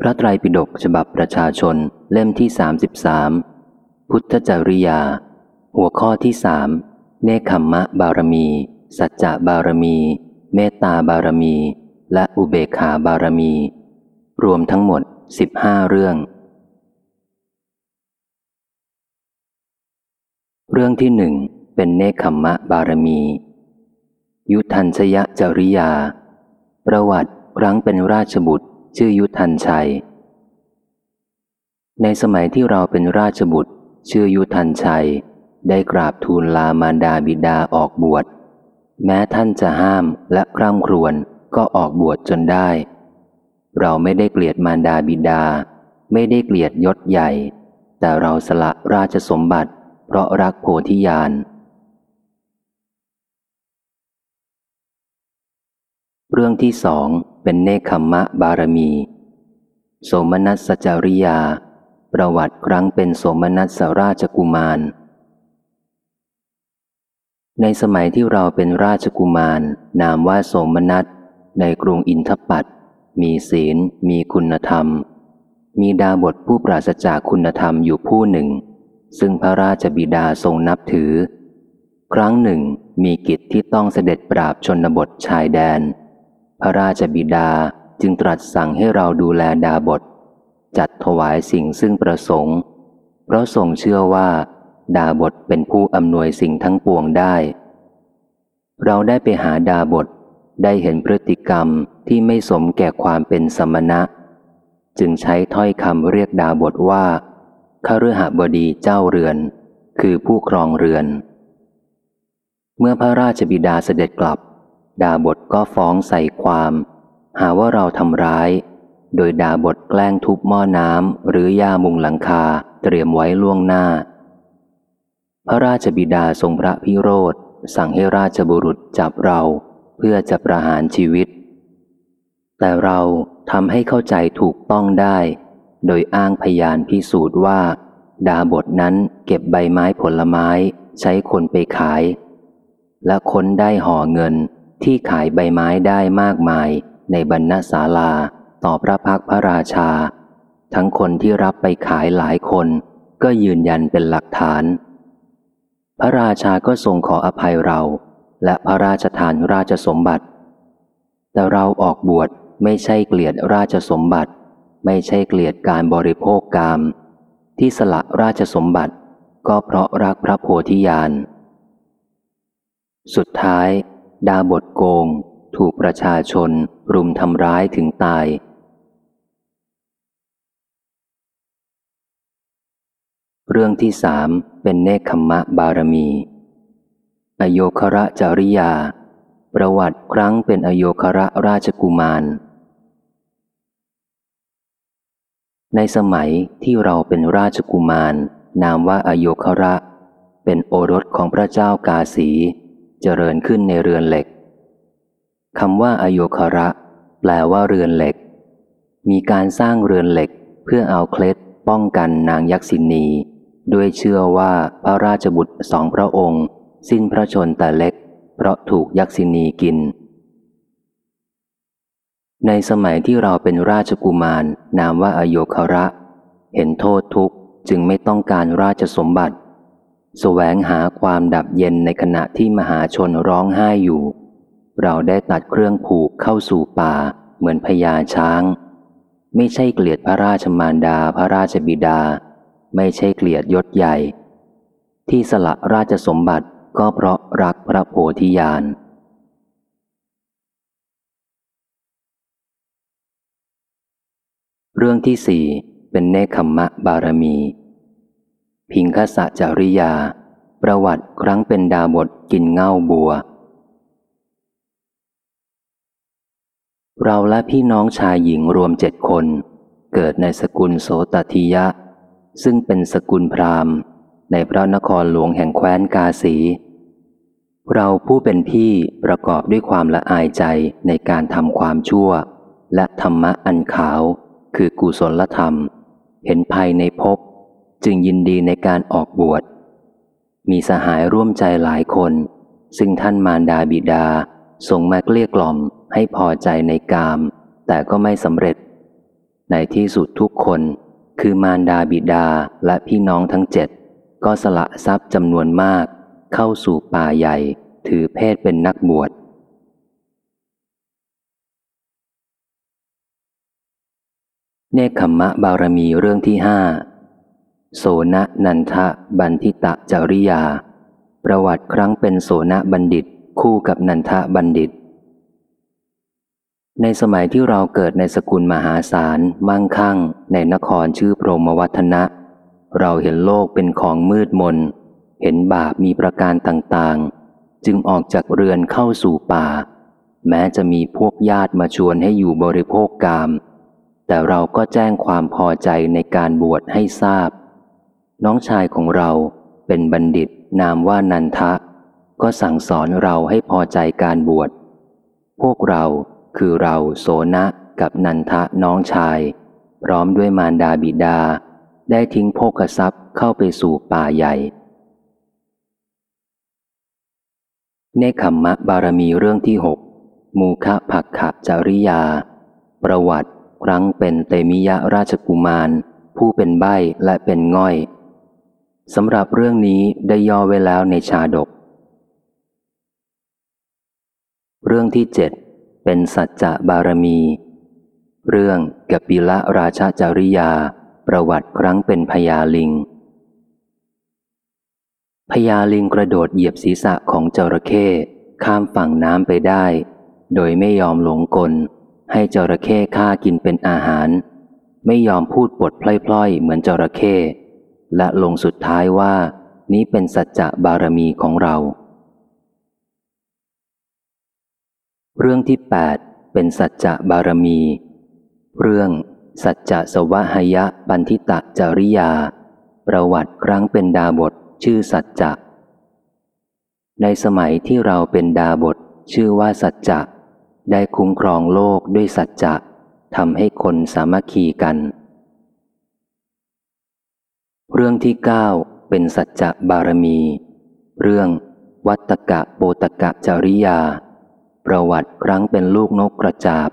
พระไตรปิฎกฉบับประชาชนเล่มที่ 33 พุทธจริยา หัวข้อที่สามเนคขมมะบารมี สัจจะบารมี เมตตาบารมี และอุเบกขาบารมี รวมทั้งหมด 15 เรื่อง เรื่องที่หนึ่งเป็นเนคขมมะบารมี ยุทันชยจริยา ประวัติครั้งเป็นราชบุตร ชื่อยุทธันชัย ในสมัยที่เราเป็นราชบุตร ชื่อยุทธันชัย ได้กราบทูลลามารดาบิดาออกบวช แม้ท่านจะห้ามและคร่ำครวญก็ออกบวชจนได้ เราไม่ได้เกลียดมารดาบิดา ไม่ได้เกลียดยศใหญ่ แต่เราสละราชสมบัติ เพราะรักโพธิญาณเรื่องที่สอง เป็นเนคขมมะบารมี โสมนัสจาริยา ประวัติครั้งเป็นโสมนัสราชกุมาร ในสมัยที่เราเป็นราชกุมาร นามว่าโสมนัสในกรุงอินทปัตมีศีล มีคุณธรรม มีดาบทผู้ปราศจากคุณธรรมอยู่ผู้หนึ่ง ซึ่งพระราชบิดาทรงนับถือ ครั้งหนึ่งมีกิจที่ต้องเสด็จปราบชนบทชายแดน พระราชบิดาจึงตรัสสั่งให้เราดูแลดาบท จัดถวายสิ่งซึ่งประสงค์ เพราะทรงเชื่อว่า ดาบทเป็นผู้อำนวยสิ่งทั้งปวงได้ เราได้ไปหาดาบทได้เห็นพฤติกรรมที่ไม่สมแก่ความเป็นสมณะ จึงใช้ถ้อยคำเรียกดาบทว่าคฤหบดีเจ้าเรือน คือผู้ครองเรือน เมื่อพระราชบิดาเสด็จกลับ ดาบทก็ฟ้องใส่ความ หาว่าเราทำร้าย โดยดาบทแกล้งทุบหม้อน้ำหรือยามุงหลังคาเตรียมไว้ล่วงหน้า พระราชบิดาทรงพระพิโรธ สั่งให้ราชบุรุษจับเราเพื่อจะประหารชีวิต แต่เราทำให้เข้าใจถูกต้องได้ โดยอ้างพยานพิสูจน์ว่า ดาบทนั้นเก็บใบไม้ผลไม้ใช้คนไปขาย และค้นได้ห่อเงิน ที่ขายใบไม้ได้มากมายในบรรณศาลาต่อพระพักพระราชา ทั้งคนที่รับไปขายหลายคนก็ยืนยันเป็นหลักฐาน พระราชาก็ทรงขออภัยเรา และพระราชทานราชสมบัติ แต่เราออกบวชไม่ใช่เกลียดราชสมบัติ ไม่ใช่เกลียดการบริโภคกาม ที่สละราชสมบัติ ก็เพราะรักพระโพธิญาณสุดท้าย ดาบทโกง ถูกประชาชนรุมทำร้ายถึงตาย เรื่องที่สามเป็นเนคขมะบารมี อโยคระจริยา ประวัติครั้งเป็นอโยคระราชกุมาร ในสมัยที่เราเป็นราชกุมาร นามว่าอโยคระ เป็นโอรสของพระเจ้ากาสี เจริญขึ้นในเรือนเหล็กคำว่าอโยคระ แปลว่าเรือนเหล็ก มีการสร้างเรือนเหล็กเพื่อเอาเคล็ดป้องกันนางยักษินีด้วยเชื่อว่าพระราชบุตรสองพระองค์ สิ้นพระชนแต่เล็ก เพราะถูกยักษินีกิน ในสมัยที่เราเป็นราชกุมารนามว่าอโยคระ เห็นโทษทุกข์จึงไม่ต้องการราชสมบัติ แสวงหาความดับเย็นในขณะที่มหาชนร้องไห้อยู่ เราได้ตัดเครื่องผูกเข้าสู่ป่าเหมือนพญาช้าง ไม่ใช่เกลียดพระราชมารดาพระราชบิดา ไม่ใช่เกลียดยศใหญ่ ที่สละราชสมบัติก็เพราะรักพระโพธิญาณเรื่องที่สี่เป็นเนคขมมะบารมี พิงคสะจริยา ประวัติครั้งเป็นดาบทกินเง่าบัว เราและพี่น้องชายหญิงรวมเจ็ดคน เกิดในสกุลโสตทิยะ ซึ่งเป็นสกุลพราหมณ์ ในพระนครหลวงแห่งแคว้นกาสี เราผู้เป็นพี่ประกอบด้วยความละอายใจในการทำความชั่ว และธรรมะอันขาว คือกุศลธรรม เห็นภัยในภพ จึงยินดีในการออกบวช มีสหายร่วมใจหลายคน ซึ่งท่านมารดาบิดาส่งมาเกลี้ยกล่อมให้พอใจในกาม แต่ก็ไม่สำเร็จ ในที่สุดทุกคนคือมารดาบิดาและพี่น้องทั้งเจ็ดก็สละทรัพย์จำนวนมาก เข้าสู่ป่าใหญ่ ถือเพศเป็นนักบวชเนคขมมะบารมีเรื่องที่ห้า โสนนันทะบันทิตะจริยา ประวัติครั้งเป็นโสนบัณฑิตคู่กับนันทะบัณฑิต ในสมัยที่เราเกิดในสกุลมหาศาลมั่งคั่ง ในนครชื่อพรหมวัฒนะ เราเห็นโลกเป็นของมืดมน เห็นบาปมีประการต่างๆ จึงออกจากเรือนเข้าสู่ป่า แม้จะมีพวกญาติมาชวนให้อยู่บริโภคกาม แต่เราก็แจ้งความพอใจในการบวชให้ทราบ น้องชายของเราเป็นบัณฑิตนามว่านันทะ ก็สั่งสอนเราให้พอใจการบวช พวกเราคือเราโสนะกับนันทะน้องชาย พร้อมด้วยมารดาบิดา ได้ทิ้งโภกทรัพย์เข้าไปสู่ป่าใหญ่เนคขมมะบารมีเรื่องที่หกมูคะผักขะจริยา ประวัติครั้งเป็นเตมิยะราชกุมาร ผู้เป็นใบและเป็นง่อย สำหรับเรื่องนี้ได้ย่อไว้แล้วในชาดก เรื่องที่เจ็ดเป็นสัจจะบารมี เรื่องกปิละราชจริยา ประวัติครั้งเป็นพญาลิงพญาลิงกระโดดเหยียบศีรษะของจระเข้ข้ามฝั่งน้ำไปได้ โดยไม่ยอมหลงกล ให้จระเข้ฆ่ากินเป็นอาหาร ไม่ยอมพูดปดพล่อยๆ เหมือนจระเข้ และลงสุดท้ายว่า นี้เป็นสัจจะบารมีของเรา เรื่องที่ 8 เป็นสัจจะบารมี เรื่องสัจจะสวะหยะปันทิตะจริยา ประวัติครั้งเป็นดาบทชื่อสัจจะ ในสมัยที่เราเป็นดาบทชื่อว่าสัจจะ ได้คุ้มครองโลกด้วยสัจจะทำให้คนสามัคคีกัน เรื่องที่เก้าเป็นสัจจะบารมี เรื่องวัตกะโปตกะจริยา ประวัติครั้งเป็นลูกนกกระจาบ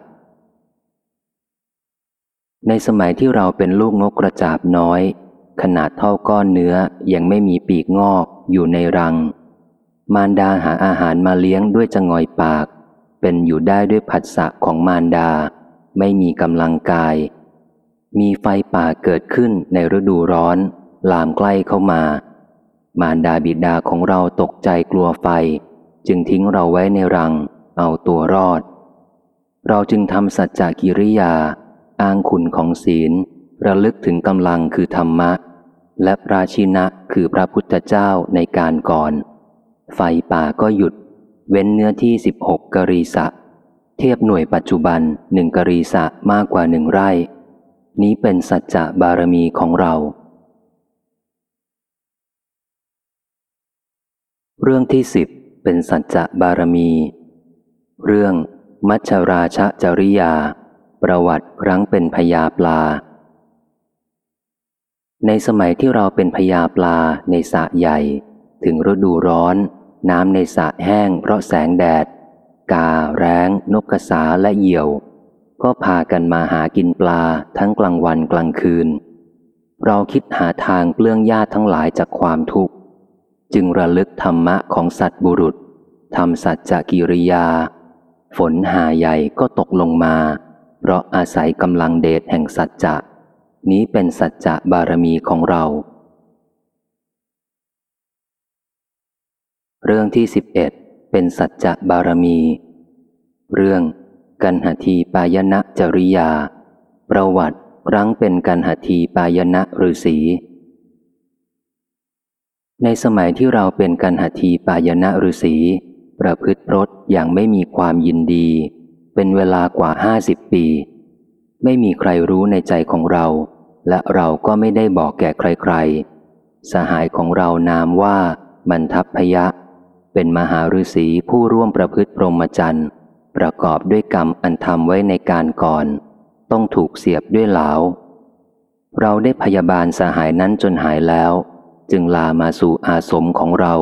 ในสมัยที่เราเป็นลูกนกกระจาบน้อย ขนาดเท่าก้อนเนื้อยังไม่มีปีกงอกอยู่ในรัง มารดาหาอาหารมาเลี้ยงด้วยจงอยปาก เป็นอยู่ได้ด้วยผัสสะของมารดา ไม่มีกำลังกาย มีไฟป่าเกิดขึ้นในฤดูร้อน ลามใกล้เข้ามา มารดาบิดาของเราตกใจกลัวไฟ จึงทิ้งเราไว้ในรัง เอาตัวรอด เราจึงทำสัจจกิริยา อ้างคุณของศีล ระลึกถึงกำลังคือธรรมะ และราชินะคือพระพุทธเจ้าในการก่อน ไฟป่าก็หยุด เว้นเนื้อที่ 16 กรีสะเทียบหน่วยปัจจุบันหนึ่งกรีสะมากกว่าหนึ่งไร่ นี้เป็นสัจจะบารมีของเรา เรื่องที่สิบเป็นสัจจะบารมี เรื่องมัชราชจริยา ประวัติครั้งเป็นพญาปลา ในสมัยที่เราเป็นพญาปลาในสระใหญ่ ถึงฤดูร้อน น้ำในสระแห้งเพราะแสงแดด กา แร้ง นกกระสาและเหยี่ยว ก็พากันมาหากินปลาทั้งกลางวันกลางคืน เราคิดหาทางเปลื้องญาติทั้งหลายจากความทุกข์ จึงระลึกธรรมะของสัตบุรุษทำสัจจกิริยา ฝนหาใหญ่ก็ตกลงมา เพราะอาศัยกำลังเดชแห่งสัจจะนี้เป็นสัจจะบารมีของเรา เรื่องที่สิบเอ็ดเป็นสัจจะบารมี เรื่องกันหทีปายณะจริยา ประวัติครั้งเป็นกันหทีปายณะฤาษี ในสมัยที่เราเป็นกันหทีปายณะฤาษีประพฤติพรตอย่างไม่มีความยินดี เป็นเวลากว่าห้าสิบปี ไม่มีใครรู้ในใจของเรา และเราก็ไม่ได้บอกแก่ใครๆ สหายของเรานามว่ามันทัพพยะ เป็นมหาฤาษีผู้ร่วมประพฤติพรหมจรรย์ประกอบด้วยกรรมอันทำไว้ในการก่อน ต้องถูกเสียบด้วยเหลา เราได้พยาบาลสหายนั้นจนหายแล้ว จึงลามาสู่อาสมของเรา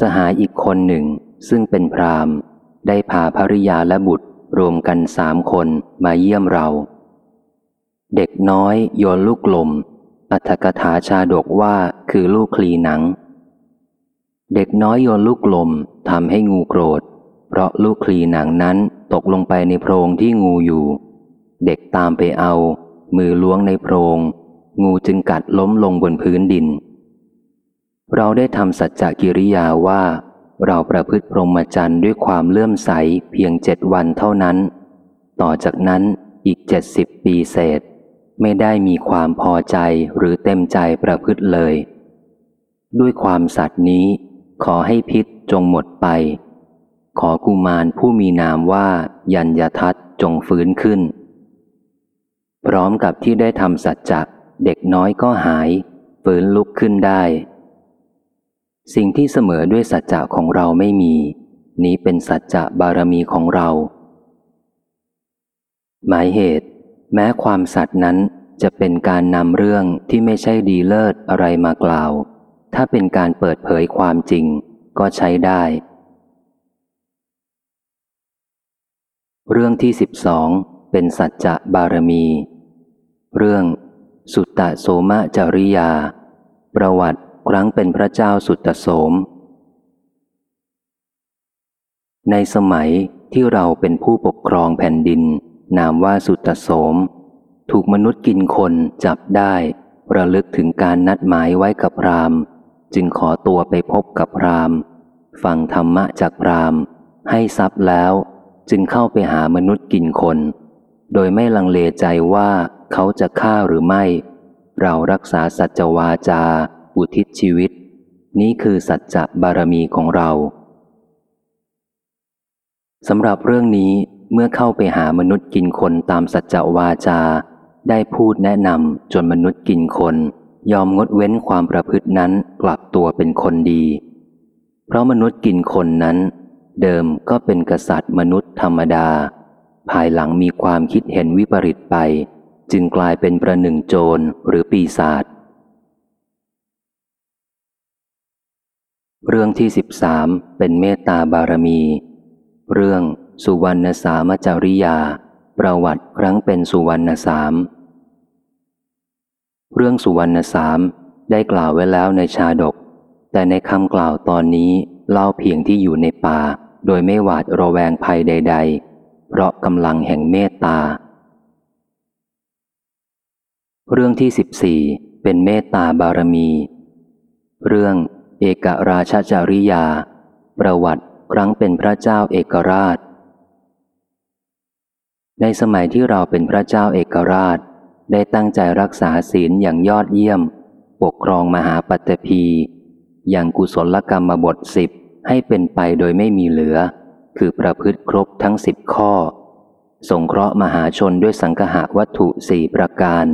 สหายอีกคนหนึ่งซึ่งเป็นพรามได้พาภริยาและบุตรรวมกันสามคนมาเยี่ยมเรา เด็กน้อยโยนลูกลม อัธกถาชาดกว่าคือลูกคลีหนัง เด็กน้อยโยนลูกลมทำให้งูโกรธ เพราะลูกคลีหนังนั้นตกลงไปในโพรงที่งูอยู่ เด็กตามไปเอา มือล้วงในโพรง งูจึงกัดล้มลงบนพื้นดิน เราได้ทำสัจจกิริยาว่า เราประพฤติพรหมจรรย์ด้วยความเลื่อมใสเพียงเจ็ดวันเท่านั้น ต่อจากนั้นอีกเจ็ดสิบปีเศษ ไม่ได้มีความพอใจหรือเต็มใจประพฤติเลย ด้วยความสัตย์นี้ ขอให้พิษจงหมดไป ขอกุมารผู้มีนามว่า ยัญญทัตจงฟื้นขึ้น พร้อมกับที่ได้ทำสัจจะ เด็กน้อยก็หายฟื้นลุกขึ้นได้ สิ่งที่เสมอด้วยสัจจะของเราไม่มี นี้เป็นสัจจะบารมีของเรา หมายเหตุ แม้ความสัตย์นั้นจะเป็นการนำเรื่องที่ไม่ใช่ดีเลิศอะไรมากล่าว ถ้าเป็นการเปิดเผยความจริงก็ใช้ได้ เรื่องที่สิบสองเป็นสัจจะบารมี เรื่อง สุตตะโสมะจริยา ประวัติครั้งเป็นพระเจ้าสุตตโสม ในสมัยที่เราเป็นผู้ปกครองแผ่นดิน นามว่าสุตตโสม ถูกมนุษย์กินคนจับได้ ระลึกถึงการนัดหมายไว้กับพรามจึงขอตัวไปพบกับพรามฟังธรรมะจากพรามให้ทรัพย์แล้ว จึงเข้าไปหามนุษย์กินคน โดยไม่ลังเลใจว่า เขาจะฆ่าหรือไม่ เรารักษาสัจวาจา อุทิศชีวิต นี้คือสัจจะบารมีของเราสำหรับเรื่องนี้เมื่อเข้าไปหามนุษย์กินคนตามสัจวาจา ได้พูดแนะนำจนมนุษย์กินคน ยอมงดเว้นความประพฤตินั้นกลับตัวเป็นคนดี เพราะมนุษย์กินคนนั้น เดิมก็เป็นกษัตริย์มนุษย์ธรรมดา ภายหลังมีความคิดเห็นวิปริตไป จึงกลายเป็นประหนึ่งโจรหรือปีศาจเรื่องที่สิบสามเป็นเมตตาบารมี เรื่องสุวรรณสามจริยา ประวัติครั้งเป็นสุวรรณสาม เรื่องสุวรรณสามได้กล่าวไว้แล้วในชาดก แต่ในคำกล่าวตอนนี้เล่าเพียงที่อยู่ในป่า โดยไม่หวาดระแวงภัยใด ๆ เพราะกำลังแห่งเมตตา เรื่องที่สิบสี่เป็นเมตตาบารมี เรื่องเอกราชจาริยา ประวัติครั้งเป็นพระเจ้าเอกราช ในสมัยที่เราเป็นพระเจ้าเอกราช ได้ตั้งใจรักษาศีลอย่างยอดเยี่ยม ปกครองมหาปัตตภีอย่างกุศลกรรมบทสิบให้เป็นไปโดยไม่มีเหลือ คือประพฤติครบทั้งสิบข้อ สงเคราะห์มหาชนด้วยสังหะวัตถุสี่ประการ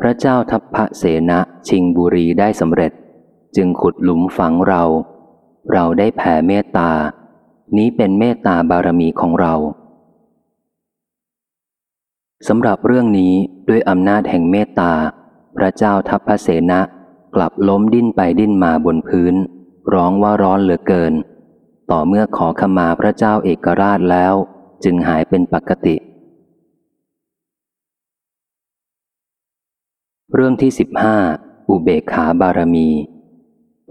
พระเจ้าทัพพระเสนะชิงบุรีได้สำเร็จ จึงขุดหลุมฝังเรา เราได้แผ่เมตตา นี้เป็นเมตตาบารมีของเราสำหรับเรื่องนี้ด้วยอำนาจแห่งเมตตา พระเจ้าทัพพระเสนะกลับล้มดิ้นไปดิ้นมาบนพื้น ร้องว่าร้อนเหลือเกิน ต่อเมื่อขอขมาพระเจ้าเอกราชแล้ว จึงหายเป็นปกติ เรื่องที่สิบห้าอุเบกขาบารมี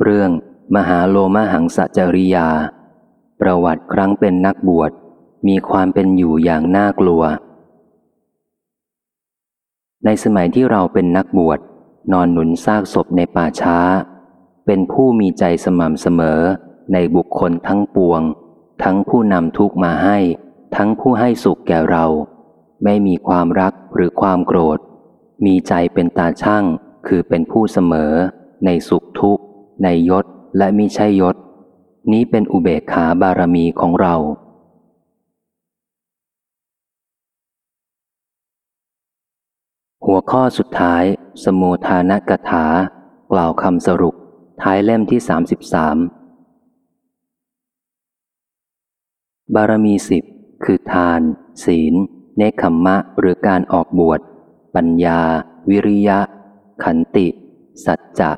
เรื่องมหาโลมหังสจริยา ประวัติครั้งเป็นนักบวช มีความเป็นอยู่อย่างน่ากลัว ในสมัยที่เราเป็นนักบวช นอนหนุนซากศพในป่าช้า เป็นผู้มีใจสม่ำเสมอในบุคคลทั้งปวง ทั้งผู้นำทุกมาให้ ทั้งผู้ให้สุขแก่เรา ไม่มีความรักหรือความโกรธ มีใจเป็นตาช่างคือเป็นผู้เสมอ ในสุขทุกข์ ในยศและมิใช่ยศ นี้เป็นอุเบกขาบารมีของเรา หัวข้อสุดท้าย สมุทานกถา กล่าวคำสรุป ท้ายเล่มที่ 33 บารมีสิบคือทาน ศีล เนคขมมะหรือการออกบวช ปัญญา วิริยะ ขันติ สัจจะ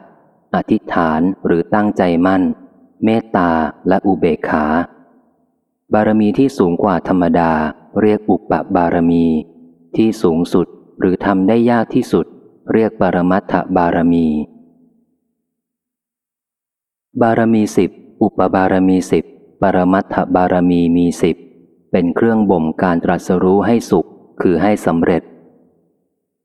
อธิษฐานหรือตั้งใจมั่น เมตตาและอุเบกขา บารมีที่สูงกว่าธรรมดาเรียกอุปบารมี ที่สูงสุดหรือทำได้ยากที่สุด เรียกปรมัตถบารมี บารมีสิบอุปบารมีสิบปรมัตถบารมีมีสิบเป็นเครื่องบ่มการตรัสรู้ให้สุขคือให้สำเร็จ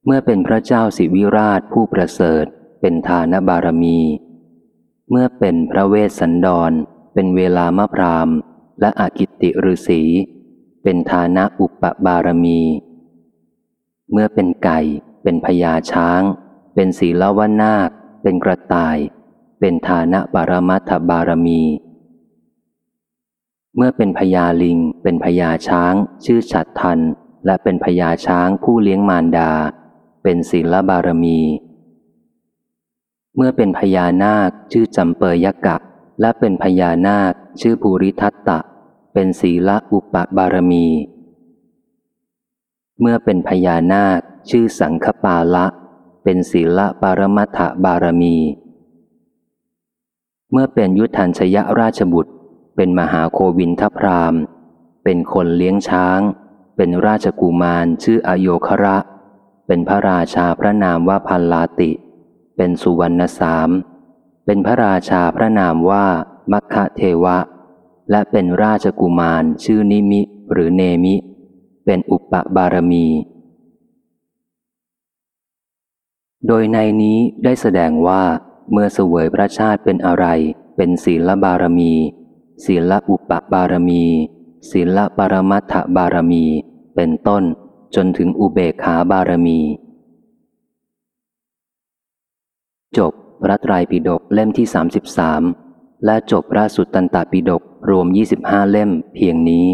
เมื่อเป็นพระเจ้าสิวิราชผู้ประเสริฐ เป็นทานบารมี เมื่อเป็นพระเวสสันดร เป็นเวลามะพรามและอากิตติฤษีเป็นฐานะอุปบารมี เมื่อเป็นไก่ เป็นพญาช้าง เป็นศีลวนาค เป็นกระต่าย เป็นฐานะปรมัตถบารมี เมื่อเป็นพญาลิง เป็นพญาช้าง ชื่อฉัดทัน และเป็นพญาช้างผู้เลี้ยงมารดา เป็นศีลบารมี เมื่อเป็นพญานาคชื่อจำเปยยกะ และเป็นพญานาคชื่อภูริทัตตะ เป็นศีลอุปบารมี เมื่อเป็นพญานาคชื่อสังคปาละ เป็นศีลปารมัตถบารมี เมื่อเป็นยุทธัญชยราชบุตร เป็นมหาโควินทพรามเป็นคนเลี้ยงช้าง เป็นราชกุมารชื่ออโยคระ เป็นพระราชาพระนามว่าพันลาติ เป็นสุวรรณสาม เป็นพระราชาพระนามว่ามัคคะเทวะ และเป็นราชกุมารชื่อนิมิหรือเนมิ เป็นอุปบารมี โดยในนี้ได้แสดงว่าเมื่อเสวยพระชาติเป็นอะไร เป็นศีลบารมี ศีลอุปบารมี ศีลปรมัตถบารมี เป็นต้น จนถึงอุเบกขาบารมี จบพระไตรปิฎกเล่มที่ 33 และจบพระสุตตันตปิฎกรวม 25 เล่มเพียงนี้